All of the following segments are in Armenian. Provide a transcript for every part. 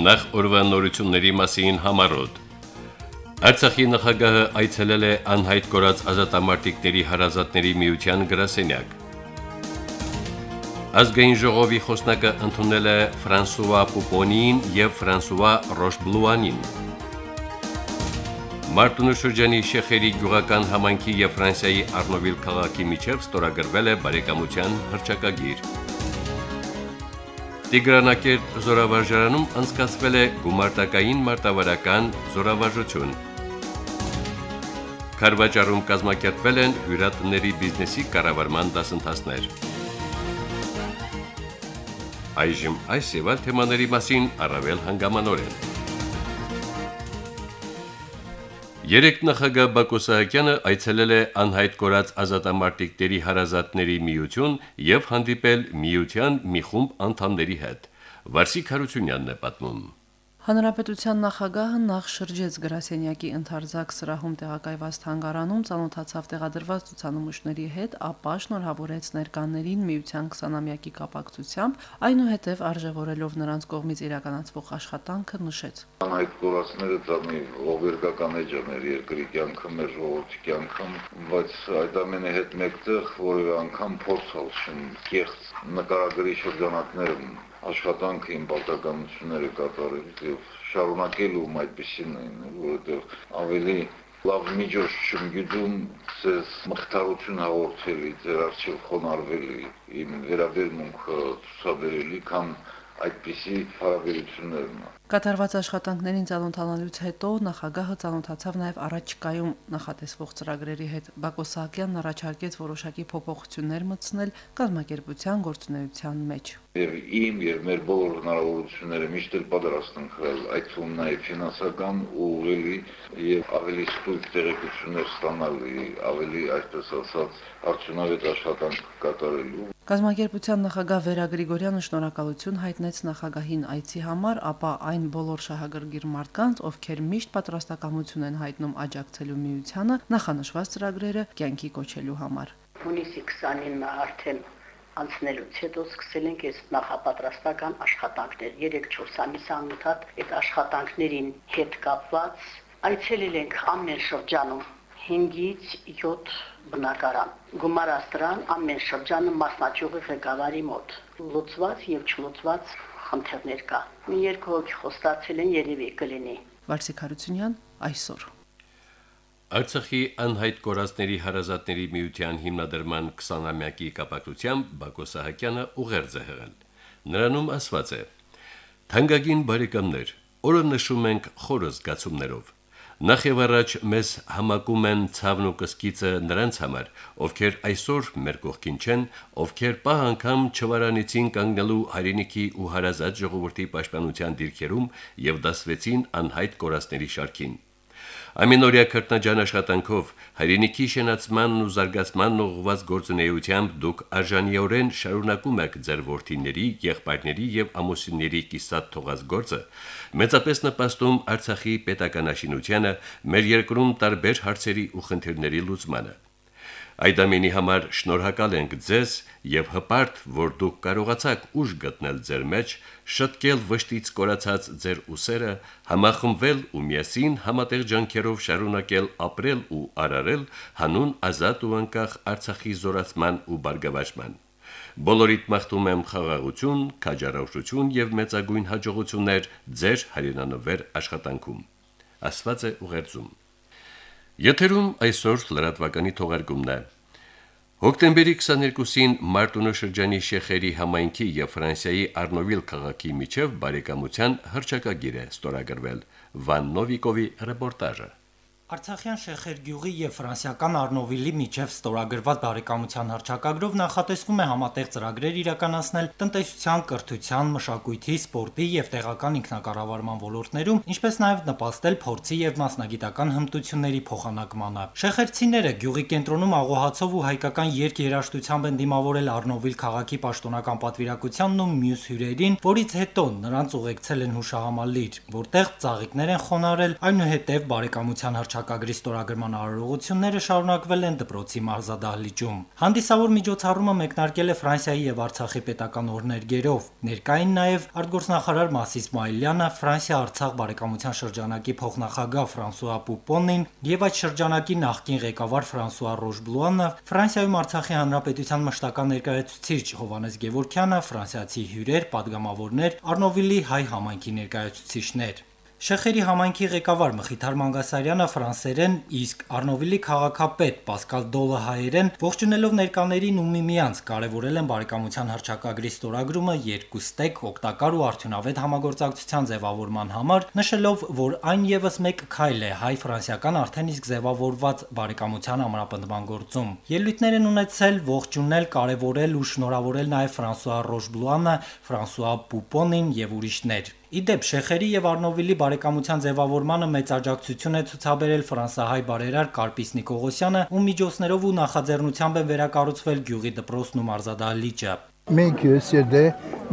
Նախ օրվա նորությունների մասին համարոտ։ Արցախի նախագահը այցելել է անհայտ կորած ազատամարտիկների հարազատների միության գրասենյակ։ Ազգային ժողովի խոսնակը ընդունել է Ֆրանսուয়া Պուպոնին եւ Ֆրանսուয়া Ռոշբլուանին։ Մարտունու շրջանի Շեխերի գյուղական համայնքի եւ Ֆրանսիայի Արնովիլ քաղաքի միջև ստորագրվել է բարեկամության հրճակագիր։ Տիգրանակերտ զորավարժարանում անցկացվել է գումարտակային մարտավարական զորավարժություն։ Խարվաճարում կազմակերպվել են հյուրատների բիզնեսի կառավարման դասընթացներ։ Այժմ այս եւ այլ թեմաների մասին առավել հանգամանորեն։ Երեք նախագահ Բակո Սահակյանը այցելել է անհայտ կորած ազատամարտիկների հարազատների միություն եւ հանդիպել միության մի խումբ անդամների հետ։ Վարսիկ Հարությունյանն է պատմում. Հանրապետության նախագահը նախ շրջեց գրասենյակի ընթարձակ սրահում տեղակայված թանգարանում ցանոթացավ տեղադրված ցուցանմուշների հետ, ապա շնորհավորեց ներկաներին միության 20-ամյակի կապակցությամբ, այնուհետև արժևորելով նրանց կողմից իրականացվող աշխատանքը նշեց. Այդ կորածները դա մի ողբերգական էջ է մեր երկրի կյանքում, մեր ժողովրդի կյանքում, բայց այդ ամենի հետ մեկտեղ որևէ անգամ փորձալ շն կեղծ նկարագրի շրջանակներում աշխատանքը իմ բաղդականությունները կատարել եւ շարունակելու այդպեսին այն, որովհետեւ ավելի լավ միջոց չեմ գիտում ձեզ մխիթարություն հաղորդելի, ձեր արժեվ խոնարհվելի, իմ վերաբերմունքը ցուցաբերելի, քան այդպիսի հարաբերություններն Կատարված աշխատանքներին ցանոթանալուց հետո նախագահը ցանոթացավ նաև առաջիկայում նախատեսվող ծրագրերի հետ։ Բակո Սահակյանն առաջարկեց որոշակի փոփոխություններ մտցնել կազմակերպության գործունեության մեջ։ Եվ իմ եւ մեր բոլոր հնարավորությունները միշտ էլ պատրաստ ենք հրել, այդ թվում նաև ֆինանսական ու ուղղելի եւ ավելի ստույգ տեղեկություններ ստանալի, ավելի այսպես ասած արդյունավետ աշխատանք կատարելու Կազմակերպության նախագահ Վերա Գրիգորյանը շնորհակալություն հայտնեց նախագահին այցի համար, ապա այն այն բոլոր շահագրգիռ մարդկանց, ովքեր միշտ պատրաստակամություն են հայտնում աջակցելու միությանը նախանշված ծրագրերը կյանքի կոչելու համար։ Հունիսի 29-ը արդեն անցնելուց հետո սկսել ենք այս նախապատրաստական աշխատանքներ 3-4 ամիս անընդհատ այդ աշխատանքներին հետ կապված այցելել ենք ամեն շրջանում 5-ից 7 բնակարան։ Գումարաստրան ամեն շրջանը մասնաճյուղի ղեկավարի մոտ։ Լուծված եւ չլուծված խնդիրներ կա։ Մի երկու հոգի խոստացել են երևի կլինի։ Վարսիկ Հարությունյան այսօր Արցախի անհայտ կորածների հարազատների միության հիմնադրման 20-ամյակի կապակցությամբ Բակո Սահակյանը ուղերձ է հղել։ Նրանում ասված է. Թանկագին բարեկամներ, օրը նշում ենք խորը զգացումներով Նախ եւ առաջ մեզ համակում են ցավն ու կսկիծը նրանց համար, ովքեր այսօր մեր կողքին չեն, ովքեր պահ անգամ չվարանիցին կանգնելու հայրենիքի ու հարազատ ժողովրդի պաշտպանության դիրքերում եւ դասվեցին անհայտ կորածների շարքին։ Ամենօրյա քրտնաջան աշխատանքով հայրենիքի շնացմանն ու զարգացմանն ուղղված գործունեությամբ դուք արժանիորեն շարունակում եք ձեր ворթիների, եղբայրների եւ ամուսինների կիսատ թողած գործը, մեծապես նպաստում Արցախի պետականաշինությանը, մեր երկրում տարբեր հարցերի ու խնդիրների լուծմանը։ Այդ ամենի համար շնորհակալ ենք ձեզ եւ հպարտ, որ դուք կարողացաք ուժ գտնել ձեր մեջ, շտկել վշտից կորացած ձեր ուսերը, համախմբվել ու միասին համատեղ ջանքերով շարունակել ապրել ու արարել հանուն ազատ ու անկախ Արցախի զորացման ու բարգավաճման։ Բոլորիդ մաղթում եմ խաղաղություն, քաջարաուշություն եւ մեծագույն հաջողություններ ձեր հայրենանվեր աշխատանքում։ Ասված է ուղերձում։ Եթերում այսօր լրատվականի թողարկումն է։ Հոկտեմբերի 22-ին Մարտունու շրջանի Շեխերի համայնքի եւ Ֆրանսիայի Արնովիլ քաղաքի միջև բարեկամության հրճակագիր է ստորագրվել։ Վան Նովիկովի ռեպորտաժը։ Արցախյան Շեխեր գյուղի եւ ֆրանսիական Արնովիլի միջև ստորագրված բարեկամության հռչակագրով նախատեսվում է համատեղ ծրագրեր իրականացնել տնտեսության, կրթության, մշակույթի, սպորտի եւ տեղական ինքնակառավարման ոլորտներում, ինչպես նաեւ նպաստել փորձի եւ մասնագիտական հմտությունների փոխանակմանը։ Շեխերցիները գյուղի կենտրոնում աղոհացով ու հայկական երկ-երաշտությամբ են դիմավորել Արնովիլ քաղաքի պաշտոնական պատվիրակությանն ու մյուս հյուրերին, որից հետո նրանց ուղեկցել են հուշահամալիր, որտեղ ծաղիկներ են խոնարել, այնուհետև բարեկամության հռչակագրով հռչակագրի ստորագրման արարողությունները շարունակվել են դպրոցի մարզադահլիճում։ Հանդիսավոր միջոցառումը մեկնարկել է Ֆրանսիայի եւ Արցախի պետական օրներգերով։ Ներկային նաեւ արտգործնախարար Մասիս Մայլյանը, Ֆրանսիա-Արցախ բարեկամության շրջանակի փոխնախագահ Ֆրանսուয়া Պուպոնին եւ այդ շրջանակի նախկին ղեկավար Ֆրանսուয়া Ռոժբլուանը, Ֆրանսիայում Արցախի հանրապետության մշտական ներկայացուցիչ Հովանես Գևորքյանը, ֆրանսիացի հյուրեր, падգամավորներ, Արնովիլի հայ համայնքի ներկայացուցիչներ։ Շեխերի համայնքի ղեկավար Մխիթար Մանգասարյանը ֆրանսերեն, իսկ Արնովիլի քաղաքապետ Պասկալ Դոլը հայերեն ողջունելով ներկաներին ու միմյանց կարևորել են բարեկամության հռչակագրի ստորագրումը երկուստեք օգտակար ու արդյունավետ համագործակցության ձևավորման համար, նշելով, որ այն եւս մեկ քայլ է հայ-ֆրանսիական արդեն իսկ ձևավորված բարեկամության ամրապնդման գործում։ Ելույթներ են ունեցել ողջունել, կարևորել ու շնորհավորել նաեւ Ֆրանսուଆ Ռոժբլուանը, Ֆրանսուଆ Պուպոնին եւ ուրիշներ։ Իդեպ Շեխերի եւ Արնովիլի բարեկամության ձևավորմանը մեծ աջակցություն է ցուցաբերել ֆրանսահայ բարերար Կարպիս Նիկողոսյանը, ում միջոցներով ու նախաձեռնությամբ են վերակառուցվել գյուղի դպրոցն ու մարզադահլիճը։ Մենք սերդե,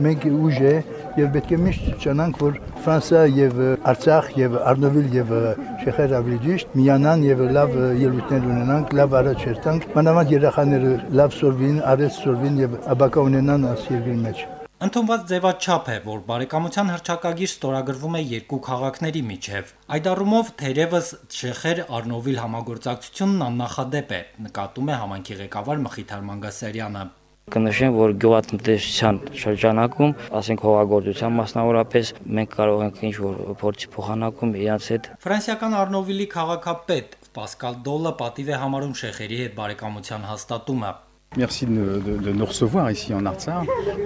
մենք ուժ է եւ պետք է միշտ ճանանք, որ Ֆրանսիա եւ Արցախ եւ Արնովիլ եւ Շեխեր ավելի ճիշտ միանան եւ լավ ելույթներ ունենանք, լավ առաջերտանք, մանավանդ երեխաները լավ սորվին, արեց սորվին եւ աբակա ունենան աս երկրի մեջ։ Ընդունված ձևաչափ է, որ բարեկամության հրճակագիր ստորագրվում է երկու քաղաքների միջև։ Այդ առումով թերևս Չեխեր Արնովիլ համագործակցությունն աննախադեպ է, նկատում է համանքի ղեկավար Մխիթար Մանգասարյանը։ Կնշեմ, որ գյուղատնտեսության շրջանակում, ասենք հողագործության մասնավորապես, մենք կարող ենք ինչ-որ փորձի փոխանակում իրաց հետ։ Ֆրանսիական Արնովիլի քաղաքապետ Պասկալ Դոլը պատիվ է համարում շեխերի հետ բարեկամության հաստատումը։ Merci de, de, de, nous recevoir ici en Artsar.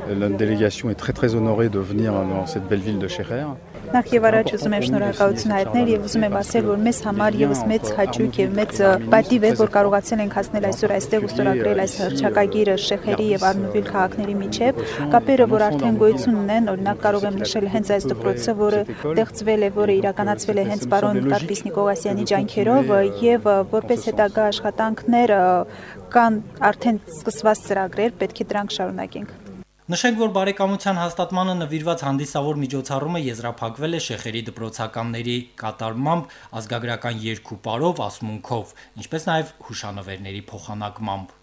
La délégation est très très honorée de venir dans cette belle ville de Cherer. Նախ եւ առաջ ուզում եմ շնորհակալություն հայտնել եւ ուզում եմ ասել, որ մեզ համար եւս մեծ հաճույք եւ մեծ պատիվ է, որ կարողացել ենք հասնել այսօր այստեղ ու ստորագրել այս հրճակագիրը Շեխերի եւ Արնուվիլ քաղաքների միջև։ Կապերը, որ արդեն գոյություն ունեն, օրինակ կարող եմ նշել հենց այս դպրոցը, որը ստեղծվել է, որը իրականացվել է հենց պարոն Կարպիս Նիկողասյանի ջանքերով եւ որպես հետագա աշխատանքներ կան արդեն սկսված ծրագրեր, պետք է դրանք շարունակենք։ Նշենք, որ բարեկամության հաստատմանը նվիրված հանդիսավոր միջոցառումը եզրափակվել է շեխերի դպրոցականների կատարմամբ ազգագրական երկու պարով ասմունքով, ինչպես նաև հուշանվերների փոխանակմամբ։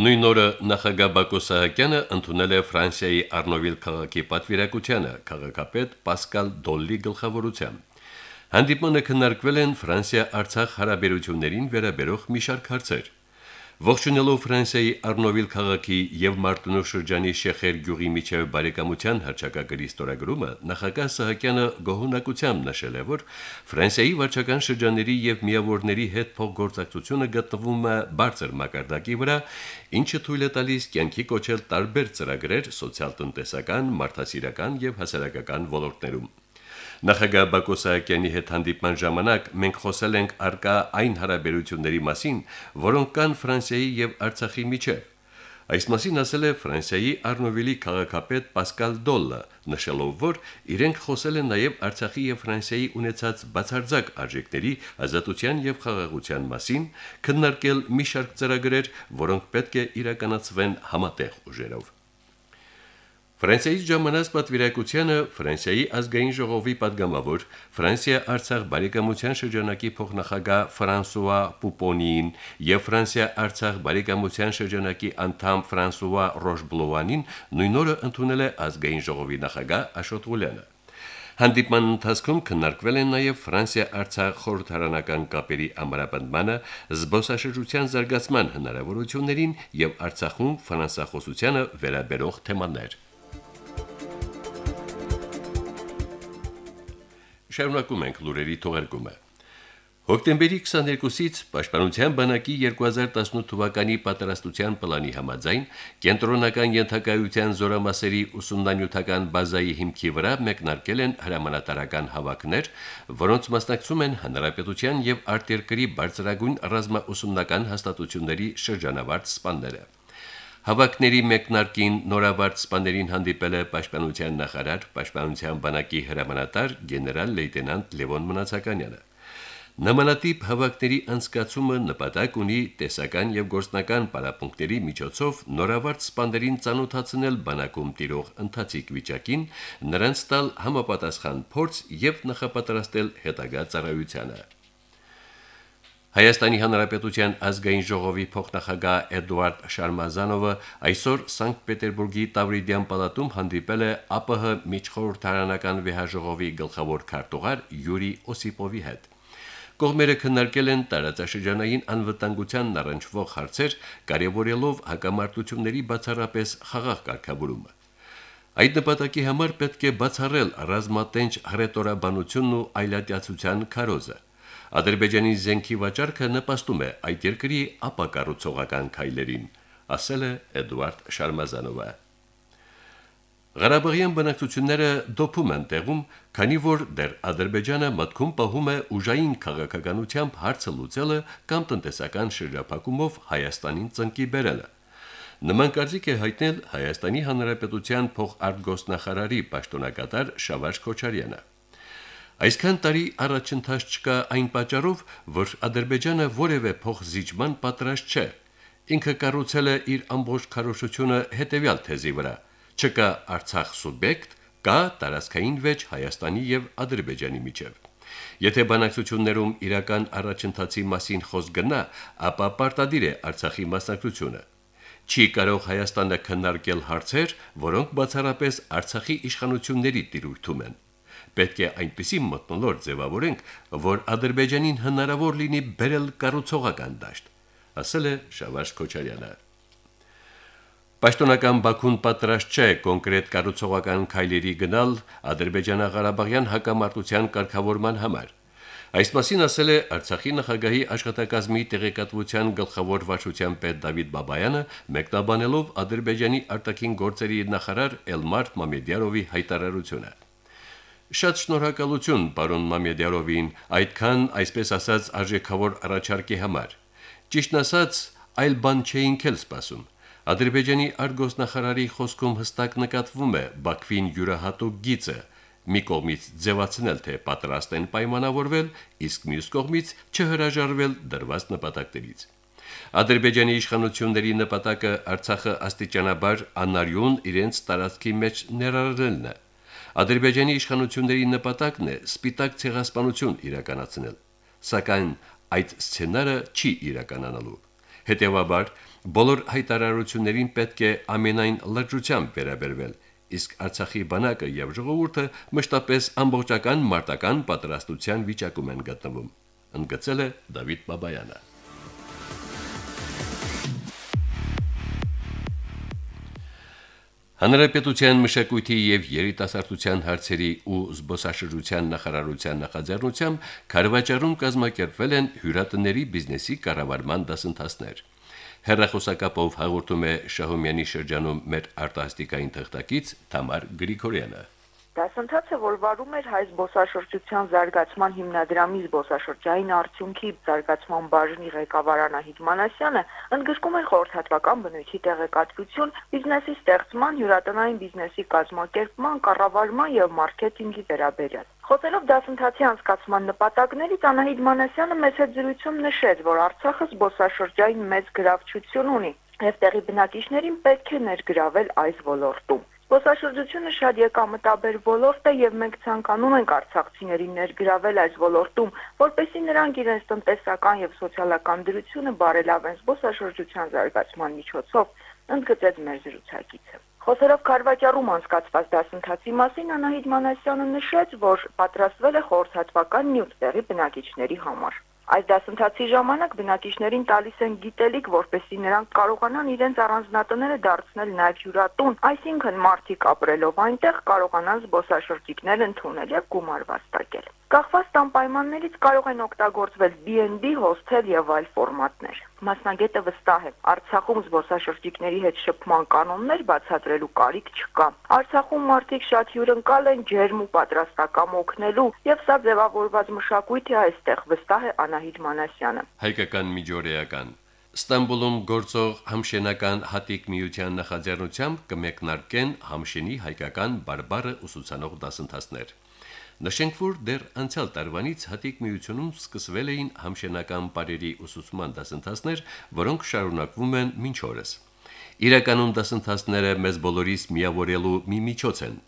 Նույն օրը նախագահ Բակո Սահակյանը ընդունել է Ֆրանսիայի Արնովիլ քաղաքի պատվիրակությանը քաղաքապետ Պասկալ Դոլլի գլխավորությամբ։ Հանդիպմանը քննարկվել են Ֆրանսիա-Արցախ հարաբերություններին վերաբերող մի շարք հարցեր։ Ողջունելով Ֆրանսիայի Արնովիլ քաղաքի եւ Մարտունու շրջանի Շեխեր գյուղի միջև բարեկամության հրճակագրի ստորագրումը նախագահ Սահակյանը գոհունակությամբ նշել է, որ Ֆրանսիայի վարչական շրջանների եւ միավորների հետ փոխգործակցությունը գտնվում է բարձր մակարդակի վրա, ինչը թույլ է տալիս կյանքի կոչել տարբեր ծրագրեր սոցիալ-տնտեսական, մարդասիրական եւ հասարակական ոլորտներում։ Նախագահ Բակո Սահակյանի հետ հանդիպման ժամանակ մենք խոսել ենք արկա այն հարաբերությունների մասին, որոնք կան Ֆրանսիայի եւ Արցախի միջև։ Այս մասին ասել է Ֆրանսիայի Արնովիլի քաղաքապետ Պասկալ Դոլլը, նշելով, որ իրենք խոսել են նաև Արցախի եւ Ֆրանսիայի ունեցած բացարձակ արժեքների, ազատության եւ խաղաղության մասին, քննարկել մի շարք ծրագրեր, որոնք պետք է իրականացվեն համատեղ ուժերով։ Ֆրանսիայից ժամանած պատվիրակությանը Ֆրանսիայի ազգային ժողովի падգամավոր Ֆրանսիա-Արցախ բարեկամության շրջանակի փոխնախագահ Ֆրանսուয়া Պուպոնին եւ Ֆրանսիա-Արցախ բարեկամության շրջանակի անդամ Ֆրանսուয়া Ռոշբլովանին նույն օրը ընդունել է ազգային ժողովի նախագահ Աշոտ Ղուլյանը։ Հանդիպման ընթացքում քննարկվել են նաև Ֆրանսիա-Արցախ խորհրդարանական կապերի ամրապնդմանը, զբոսաշրջության զարգացման հնարավորություններին եւ Արցախում ֆրանսախոսությանը վերաբերող թեմաներ։ Շարունակում ենք լուրերի թողարկումը։ Հոկտեմբերի 22-ից Պաշտպանության բանակի 2018 թվականի պատրաստության պլանի համաձայն կենտրոնական ենթակայության զորամասերի ուսումնանյութական բազայի հիմքի վրա մեկնարկել են հրամանատարական հավաքներ, որոնց մասնակցում են հանրապետության եւ արտերկրի բարձրագույն ռազմաուսումնական հաստատությունների շրջանավարտ սպանները։ Հավաքների մեկնարկին նորավարտ սպաներին հանդիպել է Պաշտպանության նախարար, Պաշտպանության բանակի հրամանատար գեներալ լեյտենանտ Լևոն Մնացականյանը։ Նմանատիպ հավաքների անցկացումը նպատակ ունի տեսական եւ գործնական պարապմունքների միջոցով նորավարտ սպաներին ցանոթացնել բանակում տիրող ընթացիկ վիճակին, նրանց տալ համապատասխան փորձ եւ նախապատրաստել հետագա ծառայությանը։ Հայաստանի Հանրապետության ազգային ժողովի փոխնախագահ Էդուարդ Շարմազանովը այսօր Սանկտ Պետերբուրգի Տավրիդյան պալատում հանդիպել է ԱՊՀ միջխորհրդարանական վեհաժողովի գլխավոր քարտուղար Յուրի Օսիպովի հետ։ Կողմերը քննարկել են տարածաշրջանային անվտանգության առնչվող հարցեր, կարևորելով հակամարտությունների բացառապես խաղաղ կարգավորումը։ Այդ նպատակի համար պետք է բացառել ռազմատենչ հռետորաբանությունն ու այլատյացության քարոզը։ Ադրբեջանի զենքի վաճառքը նպաստում է այդ երկրի ապակառուցողական քայլերին, ասել է Էդուարդ Շարմազանովը։ Ղարաբաղյան բնակչությունները դոփում են տեղում, քանի որ դեռ Ադրբեջանը մտքում պահում է ուժային քաղաքականությամբ հարցը լուծելը կամ տնտեսական շրջափակումով Հայաստանին ծնկի բերելը։ Նման կարծիք է հայտնել Հայաստանի Հանրապետության փոխարտգոսնախարարի պաշտոնակատար Շավարժ Քոչարյանը։ Այսքան տարի առաջընթաց չկա այն պատճառով, որ Ադրբեջանը որևէ փոխզիջման պատրաստ չէ։ Ինքը կառուցել է իր ամբողջ քարոշությունը հետևյալ թեզի վրա. չկա Արցախ սուբյեկտ, կա տարածքային վեճ Հայաստանի եւ Ադրբեջանի միջև։ Եթե բանակցություններում իրական առաջընթացի մասին խոսք գնա, ապա պարտադիր է Արցախի մասնակցությունը։ Չի կարող Հայաստանը քննարկել հարցեր, որոնք բացառապես Արցախի իշխանությունների տիրույթում են պետք է այնպիսի մտնոլորտ ձևավորենք, որ Ադրբեջանին հնարավոր լինի բերել կառուցողական դաշտ, ասել է Շավարժ Քոչարյանը։ Պաշտոնական Բաքուն պատրաստ չէ կոնկրետ կառուցողական քայլերի գնալ Ադրբեջանա-Ղարաբաղյան հակամարտության կարգավորման համար։ Այս մասին ասել է Արցախի նախագահի աշխատակազմի տեղեկատվության գլխավոր վարչության պետ Դավիթ Բաբայանը, մեկնաբանելով Ադրբեջանի արտաքին գործերի նախարար Էլմար Մամեդյարովի հայտարարությունը։ Շատ շնորհակալություն պարոն Մամեդյարովին, այդքան, այսպես ասած, արժեքավոր առաջարկի համար։ Ճիշտն ասած, այլ բան չէինք էլ սպասում։ Ադրբեջանի արգոսնախարարի խոսքում հստակ նկատվում է Բաքվին յուրահատուկ գիծը՝ մի կողմից ձևացնել թե պատրաստ են պայմանավորվել, իսկ մյուս կողմից չհրաժարվել դրված նպատակներից։ Ադրբեջանի իշխանությունների նպատակը Արցախը աստիճանաբար անարյուն իրենց տարածքի մեջ ներառելն է։ Ադրբեջանի իշխանությունների նպատակն է սպիտակ ցեղասպանություն իրականացնել, սակայն այդ սցենարը չի իրականանալու։ Հետևաբար, բոլոր հայտարարություններին պետք է ամենայն լրջությամբ վերաբերվել, իսկ Արցախի բանակը եւ ժողովուրդը մշտապես ամբողջական մարտական պատրաստության վիճակում են գտնվում, ընդգծել է Դավիթ Բաբայանը։ Հանրապետության մշակույթի եւ երիտասարդության հարցերի ու զբոսաշրջության նախարարության նախաձեռնությամբ Խարվաճարում կազմակերպվել են հյուրատների բիզնեսի կառավարման դասընթացներ։ Հերրախոսակապով հաղորդում է Շահումյանի շրջանում մեր արտասթիկային թղթակից Թամար Գրիգորյանը։ Դասընթացը, որ վարում էր հայ զբոսաշրջության զարգացման հիմնադրամի զբոսաշրջային արդյունքի զարգացման բաժնի ղեկավար Անահիտ Մանասյանը, ընդգրկում էր խորհրդատվական բնույթի տեղեկատվություն, բիզնեսի ստեղծման, հյուրատնային բիզնեսի կազմակերպման, կառավարման եւ մարքեթինգի վերաբերյալ։ Խոսելով դասընթացի անցկացման նպատակներից Անահիտ Մանասյանը մեծ հետ զրույցում նշեց, որ Արցախը զբոսաշրջային մեծ գրավչություն ունի եւ տեղի բնակիչներին պետք է ներգրավել այս ոլորտում։ Զբոսաշրջությունը շատ եկամտաբեր ոլորտ է եւ մենք ցանկանում ենք արցախցիներին ներգրավել այս ոլորտում, որպեսզի նրանք իրենց տնտեսական եւ սոցիալական դրությունը բարելավեն զբոսաշրջության զարգացման միջոցով, ընդգծեց մեր զրուցակիցը։ Խոսելով Խարվաճառում անցկացված դասընթացի մասին Անահիտ Մանասյանը նշեց, որ պատրաստվել է խորհրդատվական նյութ տեղի բնակիչների համար։ Այս դասընթացի ժամանակ բնակիչներին տալիս են գիտելիք, որպեսզի նրանք կարողանան իրենց առանձնատները դարձնել նաև հյուրատուն, այսինքն մարդիկ ապրելով այնտեղ կարողանան զբոսաշրջիկներ ընդունել եւ գումար վաստակել։ Կախված տան պայմաններից կարող են օգտագործվել B&B, հոսթել եւ այլ ֆորմատներ։ Մասնագետը վստահ է, Արցախում զբոսաշրջիկների հետ շփման կանոններ բացատրելու կարիք չկա։ Արցախում մարդիկ շատ հյուրընկալ են ջերմ ու պատրաստակամ օգնելու, եւ սա ձևավորված մշակույթ է այստեղ, վստահ է Անահիտ Մանասյանը։ Հայկական միջօրեական Ստամբուլում գործող Համշենական հատիկ միության նախաձեռնությամբ կմեկնարկեն Համշենի հայկական բարբարը ուսուցանող դասընթացներ։ Նշենք, որ դեռ անցյալ տարվանից հատիկ միությունում սկսվել էին համշենական բարերի ուսուցման դասընթացներ, որոնք շարունակվում են մինչ օրս։ Իրականում դասընթացները մեզ բոլորիս միավորելու մի միջոց են։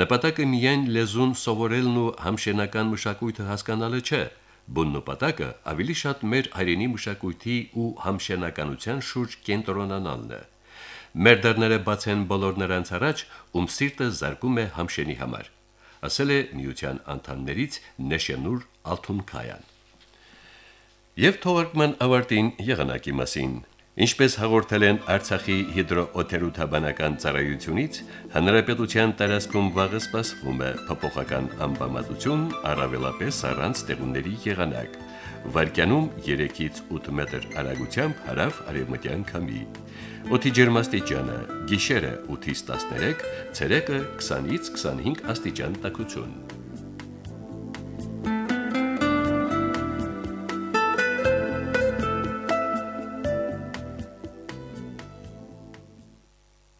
Նպատակը միայն լեզուն սովորելն ու համշենական մշակույթը հասկանալը չէ, Բուն նպատակը ավելի շատ մեր հայրենի մշակույթի ու համշենականության շուրջ կենտրոնանալն է։ Մեր դռները բաց են բոլոր նրանց առաջ, ում սիրտը զարկում է համշենի համար, ասել է միության անդամներից Նեշենուր Ալթունքայան։ Եվ թողարկման ավարտին եղանակի մասին։ Ինչպես հաղորդել են Արցախի հիդրոօթերոթաբանական ծառայությունից, հանրապետության տարածքում վաղը սպասվում է փոփոխական ամպամածություն, առավելապես առանց տեղումների եղանակ։ Վարկյանում 3-ից 8 մետր արագությամբ հարավ արևմտյան քամի։ Օդի ջերմաստիճանը՝ գիշերը 8-ից 13, ցերեկը 20-ից 25 աստիճան տաքություն։